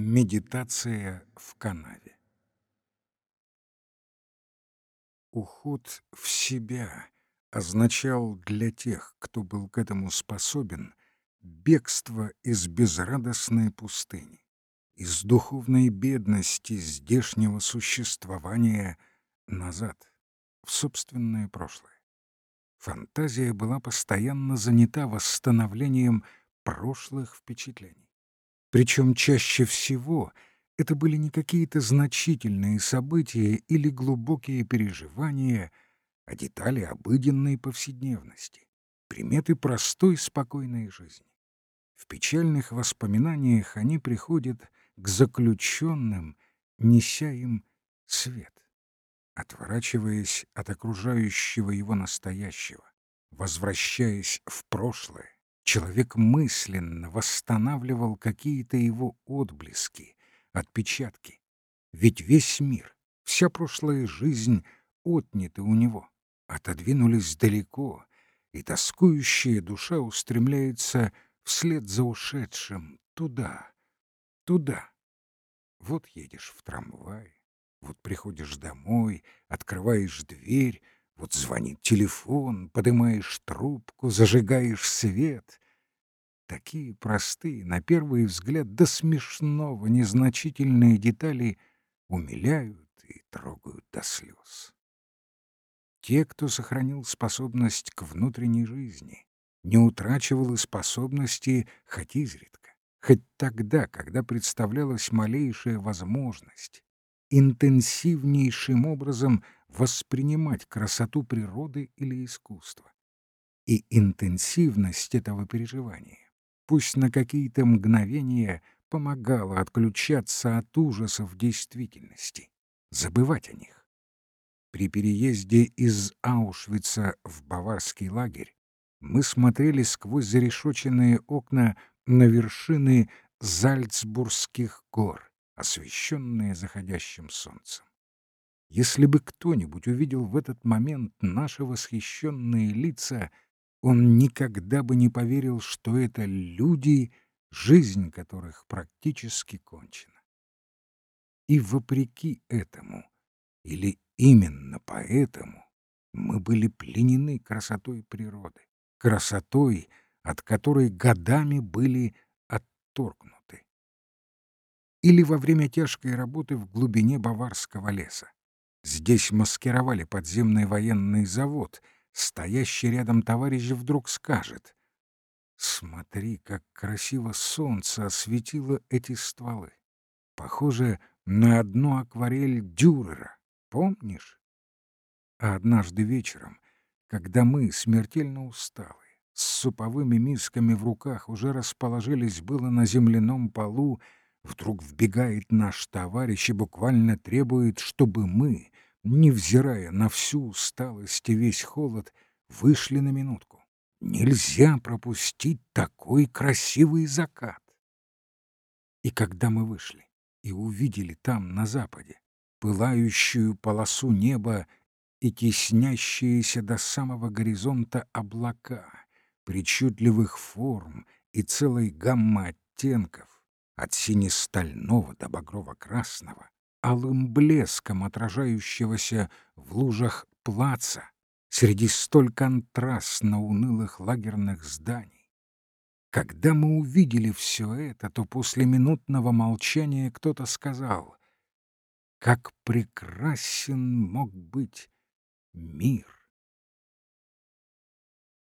Медитация в канаве. Уход в себя означал для тех, кто был к этому способен, бегство из безрадостной пустыни, из духовной бедности здешнего существования назад, в собственное прошлое. Фантазия была постоянно занята восстановлением прошлых впечатлений. Причем чаще всего это были не какие-то значительные события или глубокие переживания, а детали обыденной повседневности, приметы простой спокойной жизни. В печальных воспоминаниях они приходят к заключенным, неся им свет, отворачиваясь от окружающего его настоящего, возвращаясь в прошлое, Человек мысленно восстанавливал какие-то его отблески, отпечатки. Ведь весь мир, вся прошлая жизнь отняты у него, отодвинулись далеко, и тоскующая душа устремляется вслед за ушедшим туда, туда. Вот едешь в трамвае, вот приходишь домой, открываешь дверь, вот звонит телефон, поднимаешь трубку, зажигаешь свет. Такие простые, на первый взгляд, до смешного незначительные детали умиляют и трогают до слез. Те, кто сохранил способность к внутренней жизни, не утрачивал и способности хоть изредка, хоть тогда, когда представлялась малейшая возможность, интенсивнейшим образом воспринимать красоту природы или искусства. И интенсивность этого переживания, пусть на какие-то мгновения, помогала отключаться от ужасов действительности, забывать о них. При переезде из Аушвица в баварский лагерь мы смотрели сквозь зарешоченные окна на вершины Зальцбургских гор, освещенные заходящим солнцем. Если бы кто-нибудь увидел в этот момент наши восхищенные лица, он никогда бы не поверил, что это люди, жизнь которых практически кончена. И вопреки этому, или именно поэтому, мы были пленены красотой природы, красотой, от которой годами были отторгнуты. Или во время тяжкой работы в глубине баварского леса. Здесь маскировали подземный военный завод. Стоящий рядом товарищ вдруг скажет. «Смотри, как красиво солнце осветило эти стволы. Похоже на одну акварель Дюрера. Помнишь?» А однажды вечером, когда мы, смертельно усталые, с суповыми мисками в руках уже расположились было на земляном полу, Вдруг вбегает наш товарищ и буквально требует, чтобы мы, невзирая на всю усталость и весь холод, вышли на минутку. Нельзя пропустить такой красивый закат. И когда мы вышли и увидели там, на западе, пылающую полосу неба и теснящиеся до самого горизонта облака, причудливых форм и целой гаммы оттенков, от сине-стального до багрово-красного, алым блеском отражающегося в лужах плаца среди столь контрастно унылых лагерных зданий. Когда мы увидели все это, то после минутного молчания кто-то сказал, «Как прекрасен мог быть мир!»